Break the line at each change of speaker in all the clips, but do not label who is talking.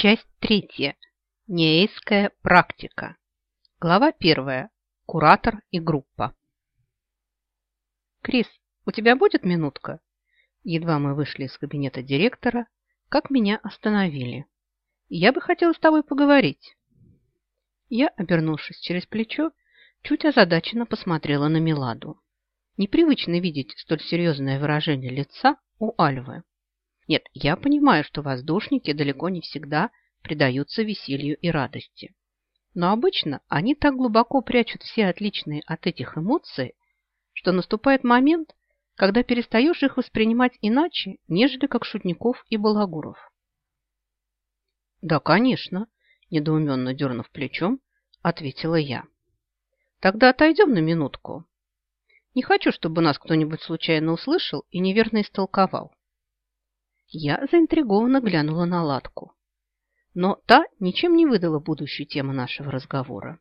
Часть третья. Неэйская практика. Глава первая. Куратор и группа. «Крис, у тебя будет минутка?» Едва мы вышли из кабинета директора, как меня остановили. «Я бы хотела с тобой поговорить». Я, обернувшись через плечо, чуть озадаченно посмотрела на Миладу. Непривычно видеть столь серьезное выражение лица у Альвы. Нет, я понимаю, что воздушники далеко не всегда предаются веселью и радости. Но обычно они так глубоко прячут все отличные от этих эмоций, что наступает момент, когда перестаешь их воспринимать иначе, нежели как шутников и балагуров. «Да, конечно», – недоуменно дернув плечом, ответила я. «Тогда отойдем на минутку. Не хочу, чтобы нас кто-нибудь случайно услышал и неверно истолковал. Я заинтригованно глянула на Ладку. Но та ничем не выдала будущую тему нашего разговора.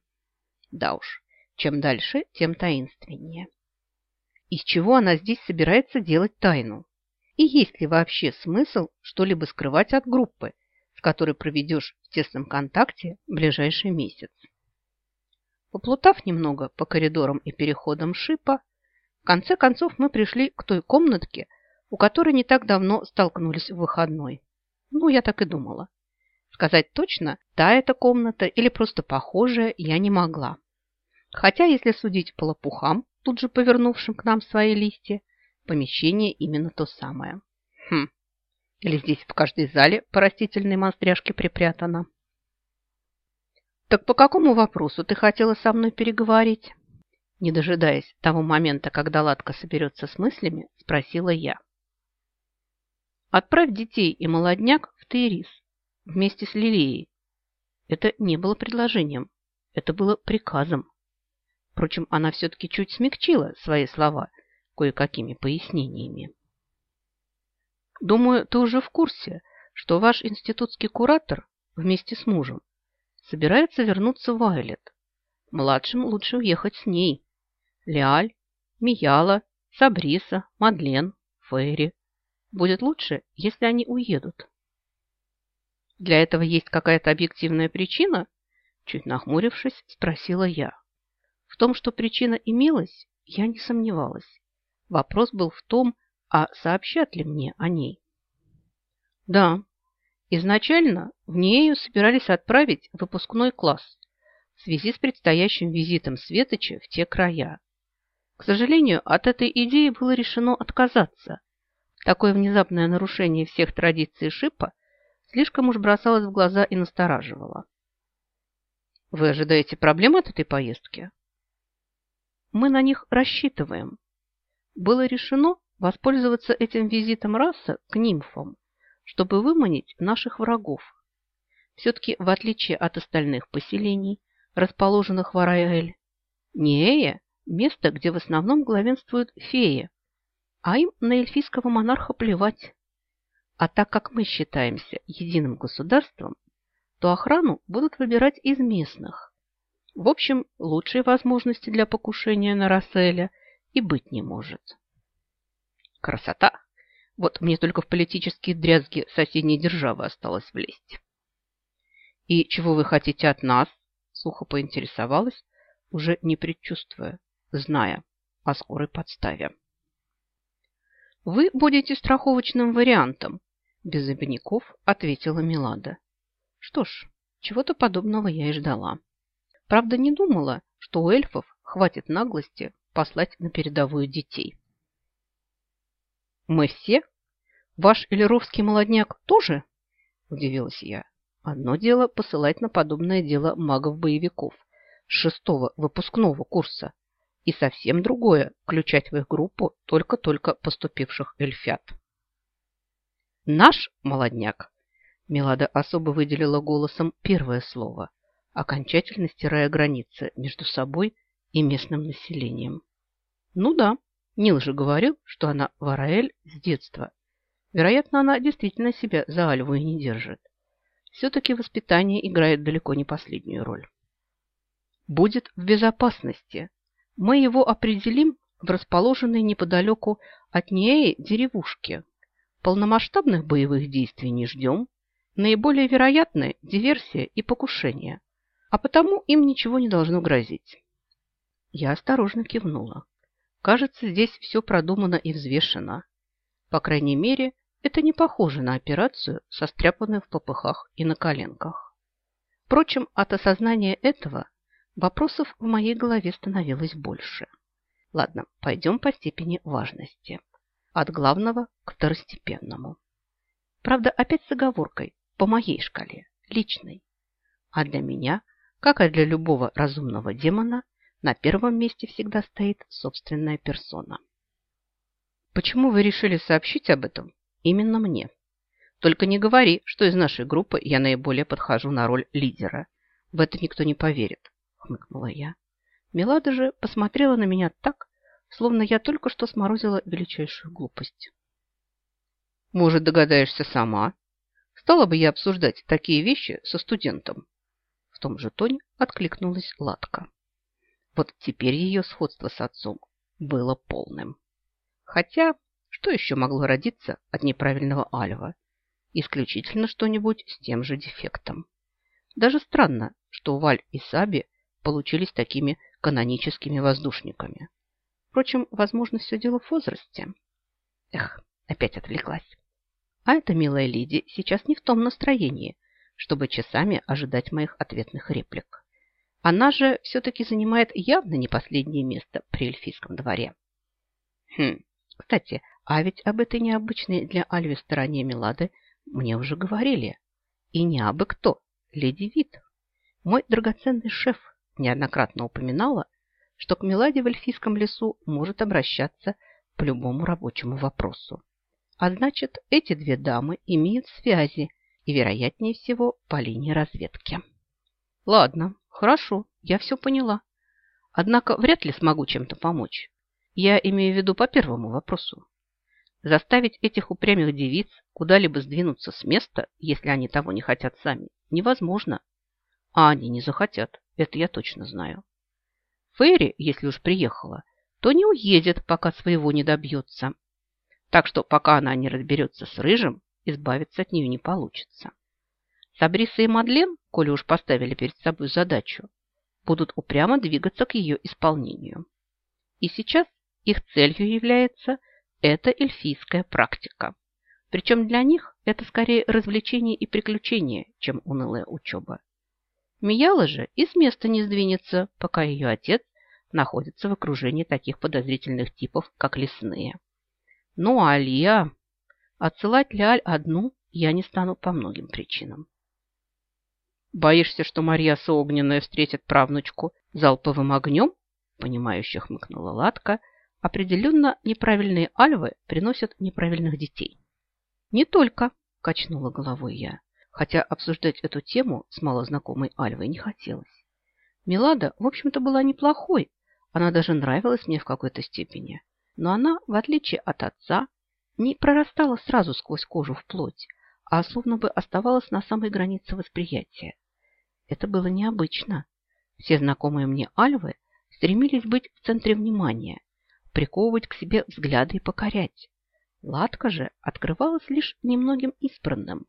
Да уж, чем дальше, тем таинственнее. Из чего она здесь собирается делать тайну? И есть ли вообще смысл что-либо скрывать от группы, с которой проведешь в тесном контакте ближайший месяц? Поплутав немного по коридорам и переходам шипа, в конце концов мы пришли к той комнатке, у которой не так давно столкнулись в выходной. Ну, я так и думала. Сказать точно, та эта комната или просто похожая, я не могла. Хотя, если судить по лопухам, тут же повернувшим к нам свои листья, помещение именно то самое. Хм, или здесь в каждой зале по растительной монстряшке припрятано. «Так по какому вопросу ты хотела со мной переговорить?» Не дожидаясь того момента, когда Ладка соберется с мыслями, спросила я. Отправь детей и молодняк в Тейрис вместе с Лилией. Это не было предложением, это было приказом. Впрочем, она все-таки чуть смягчила свои слова кое-какими пояснениями. Думаю, ты уже в курсе, что ваш институтский куратор вместе с мужем собирается вернуться в Айлет. Младшим лучше уехать с ней. Лиаль, Мияла, Сабриса, Мадлен, Фейри. Будет лучше, если они уедут. Для этого есть какая-то объективная причина? Чуть нахмурившись, спросила я. В том, что причина имелась, я не сомневалась. Вопрос был в том, а сообщат ли мне о ней? Да, изначально в нее собирались отправить выпускной класс в связи с предстоящим визитом Светоча в те края. К сожалению, от этой идеи было решено отказаться, Такое внезапное нарушение всех традиций Шипа слишком уж бросалось в глаза и настораживало. Вы ожидаете проблем от этой поездки? Мы на них рассчитываем. Было решено воспользоваться этим визитом раса к нимфам, чтобы выманить наших врагов. Все-таки, в отличие от остальных поселений, расположенных в Араэль, Неэя – место, где в основном главенствуют феи, а им на эльфийского монарха плевать. А так как мы считаемся единым государством, то охрану будут выбирать из местных. В общем, лучшей возможности для покушения на Расселя и быть не может. Красота! Вот мне только в политические дрязги соседней державы осталось влезть. «И чего вы хотите от нас?» – сухо поинтересовалась, уже не предчувствуя, зная о скорой подставе. «Вы будете страховочным вариантом», – без обиняков ответила Милада. Что ж, чего-то подобного я и ждала. Правда, не думала, что у эльфов хватит наглости послать на передовую детей. «Мы все? Ваш элеровский молодняк тоже?» – удивилась я. Одно дело посылать на подобное дело магов-боевиков шестого выпускного курса, и совсем другое – включать в их группу только-только поступивших эльфят. «Наш молодняк!» Милада особо выделила голосом первое слово, окончательно стирая границы между собой и местным населением. Ну да, Нил же говорил, что она Вараэль с детства. Вероятно, она действительно себя за Альву и не держит. Все-таки воспитание играет далеко не последнюю роль. Будет в безопасности, мы его определим в расположенной неподалеку от Неи деревушке. Полномасштабных боевых действий не ждем. наиболее вероятны диверсия и покушение, а потому им ничего не должно грозить. Я осторожно кивнула. Кажется, здесь все продумано и взвешено. По крайней мере, это не похоже на операцию, состряпанную в попыхах и на коленках. Впрочем, от осознания этого вопросов в моей голове становилось больше. Ладно, пойдем по степени важности. От главного к второстепенному. Правда, опять с оговоркой, по моей шкале, личной. А для меня, как и для любого разумного демона, на первом месте всегда стоит собственная персона. Почему вы решили сообщить об этом именно мне? Только не говори, что из нашей группы я наиболее подхожу на роль лидера. В это никто не поверит, хмыкнула я. Мелада же посмотрела на меня так, словно я только что сморозила величайшую глупость. Может, догадаешься сама? Стала бы я обсуждать такие вещи со студентом. В том же тоне откликнулась Ладка. Вот теперь ее сходство с отцом было полным. Хотя, что еще могло родиться от неправильного альва? Исключительно что-нибудь с тем же дефектом. Даже странно, что Валь и Саби получились такими каноническими воздушниками. Впрочем, возможно, все дело в возрасте. Эх, опять отвлеклась. А эта милая леди сейчас не в том настроении, чтобы часами ожидать моих ответных реплик. Она же все-таки занимает явно не последнее место при эльфийском дворе. Хм, кстати, а ведь об этой необычной для Альви стороне Милады мне уже говорили. И не абы кто, леди Вит. Мой драгоценный шеф неоднократно упоминала, что к Меладе в эльфийском лесу может обращаться по любому рабочему вопросу. А значит, эти две дамы имеют связи и, вероятнее всего, по линии разведки. Ладно, хорошо, я все поняла. Однако вряд ли смогу чем-то помочь. Я имею в виду по первому вопросу. Заставить этих упрямых девиц куда-либо сдвинуться с места, если они того не хотят сами, невозможно. А они не захотят, это я точно знаю. Ферри, если уж приехала, то не уедет, пока своего не добьется. Так что пока она не разберется с Рыжим, избавиться от нее не получится. Сабриса и Мадлен, коли уж поставили перед собой задачу, будут упрямо двигаться к ее исполнению. И сейчас их целью является эта эльфийская практика. Причем для них это скорее развлечение и приключение, чем унылая учеба. Мияла же и с места не сдвинется, пока ее отец находится в окружении таких подозрительных типов, как лесные. Ну, а Алия... Отсылать Ляль одну я не стану по многим причинам. «Боишься, что Марья Огненная встретит правнучку залповым огнем?» Понимающе хмыкнула Ладка. «Определенно неправильные альвы приносят неправильных детей». «Не только», – качнула головой я хотя обсуждать эту тему с малознакомой Альвой не хотелось. Милада, в общем-то, была неплохой, она даже нравилась мне в какой-то степени, но она, в отличие от отца, не прорастала сразу сквозь кожу в плоть, а словно бы оставалась на самой границе восприятия. Это было необычно. Все знакомые мне альвы стремились быть в центре внимания, приковывать к себе взгляды и покорять. Ладка же открывалась лишь немногим избранным.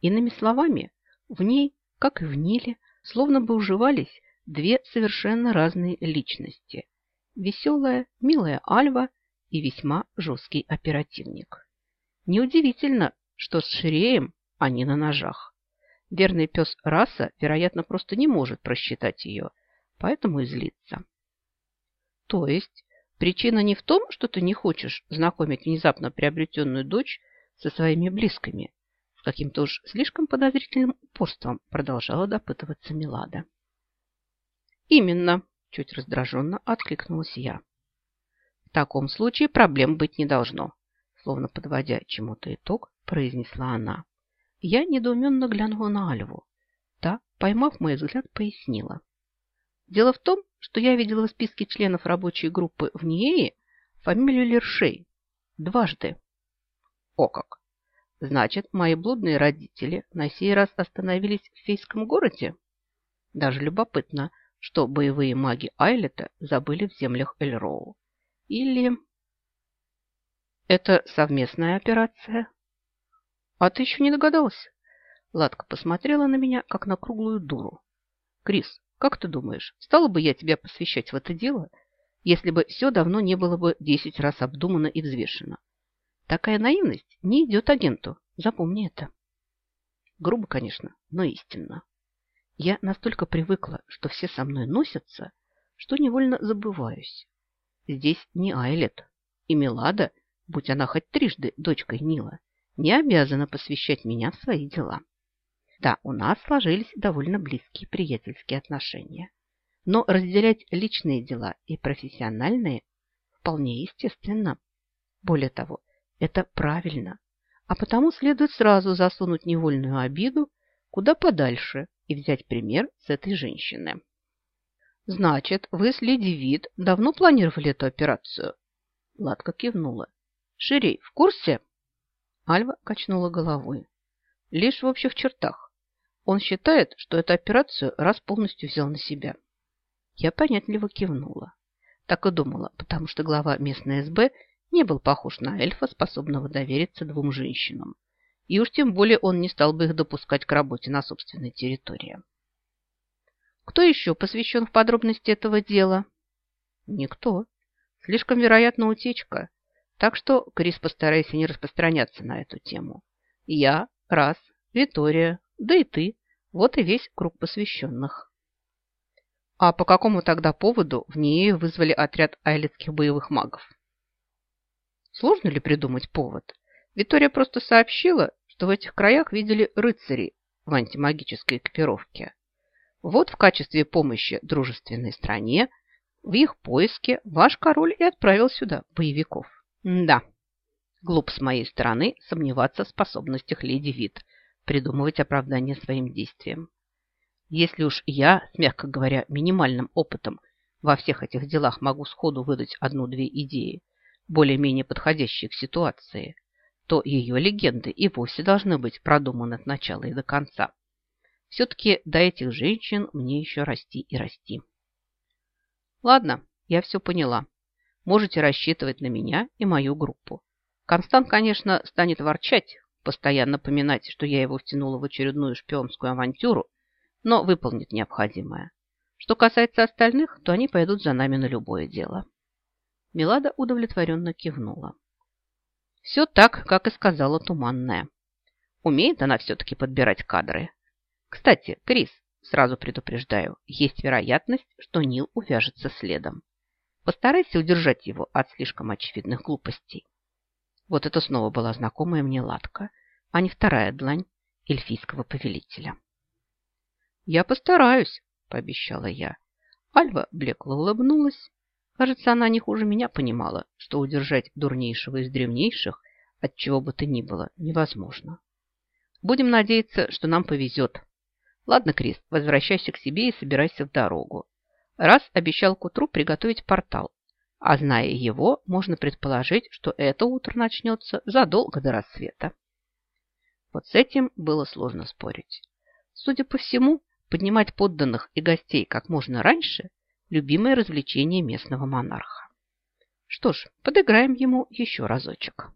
Иными словами, в ней, как и в Ниле, словно бы уживались две совершенно разные личности. Веселая, милая Альва и весьма жесткий оперативник. Неудивительно, что с Ширеем они на ножах. Верный пес раса, вероятно, просто не может просчитать ее, поэтому и злится. То есть причина не в том, что ты не хочешь знакомить внезапно приобретенную дочь со своими близкими, с каким-то уж слишком подозрительным упорством продолжала допытываться Милада. «Именно!» – чуть раздраженно откликнулась я. «В таком случае проблем быть не должно», – словно подводя чему-то итог, произнесла она. Я недоуменно глянула на Альву. Та, поймав мой взгляд, пояснила. Дело в том, что я видела в списке членов рабочей группы в НИЭе фамилию Лершей. Дважды. О как! Значит, мои блудные родители на сей раз остановились в фейском городе? Даже любопытно, что боевые маги Айлета забыли в землях Эльроу. Или... Это совместная операция? А ты еще не догадался? Ладка посмотрела на меня, как на круглую дуру. Крис, как ты думаешь, стала бы я тебя посвящать в это дело, если бы все давно не было бы десять раз обдумано и взвешено? Такая наивность не идет агенту. Запомни это. Грубо, конечно, но истинно. Я настолько привыкла, что все со мной носятся, что невольно забываюсь. Здесь не Айлет. И Мелада, будь она хоть трижды дочкой Нила, не обязана посвящать меня в свои дела. Да, у нас сложились довольно близкие приятельские отношения. Но разделять личные дела и профессиональные вполне естественно. Более того, это правильно. А потому следует сразу засунуть невольную обиду куда подальше и взять пример с этой женщины. Значит, вы с Леди Вид давно планировали эту операцию? Ладка кивнула. Ширей в курсе? Альва качнула головой. Лишь в общих чертах. Он считает, что эту операцию раз полностью взял на себя. Я понятливо кивнула. Так и думала, потому что глава местной СБ не был похож на эльфа, способного довериться двум женщинам. И уж тем более он не стал бы их допускать к работе на собственной территории. Кто еще посвящен в подробности этого дела? Никто. Слишком вероятна утечка. Так что, Крис, постарайся не распространяться на эту тему. Я, раз, Витория, да и ты. Вот и весь круг посвященных. А по какому тогда поводу в нее вызвали отряд айлетских боевых магов? Сложно ли придумать повод? Виктория просто сообщила, что в этих краях видели рыцарей в антимагической экипировке. Вот в качестве помощи дружественной стране в их поиске ваш король и отправил сюда боевиков. да, глуп с моей стороны сомневаться в способностях леди Вит – придумывать оправдание своим действиям. Если уж я, мягко говоря, минимальным опытом во всех этих делах могу сходу выдать одну-две идеи, более-менее подходящие к ситуации, то ее легенды и вовсе должны быть продуманы от начала и до конца. Все-таки до этих женщин мне еще расти и расти. Ладно, я все поняла. Можете рассчитывать на меня и мою группу. Констант, конечно, станет ворчать, постоянно поминать, что я его втянула в очередную шпионскую авантюру, но выполнит необходимое. Что касается остальных, то они пойдут за нами на любое дело. Милада удовлетворенно кивнула. Все так, как и сказала Туманная. Умеет она все-таки подбирать кадры. Кстати, Крис, сразу предупреждаю, есть вероятность, что Нил увяжется следом. Постарайся удержать его от слишком очевидных глупостей. Вот это снова была знакомая мне ладка, а не вторая длань эльфийского повелителя. «Я постараюсь», – пообещала я. Альва блекло улыбнулась. Кажется, она не хуже меня понимала, что удержать дурнейшего из древнейших от чего бы то ни было невозможно. Будем надеяться, что нам повезет. Ладно, Крис, возвращайся к себе и собирайся в дорогу. Раз обещал к утру приготовить портал, а зная его, можно предположить, что это утро начнется задолго до рассвета. Вот с этим было сложно спорить. Судя по всему, поднимать подданных и гостей как можно раньше – любимое развлечение местного монарха. Что ж, подыграем ему еще разочек.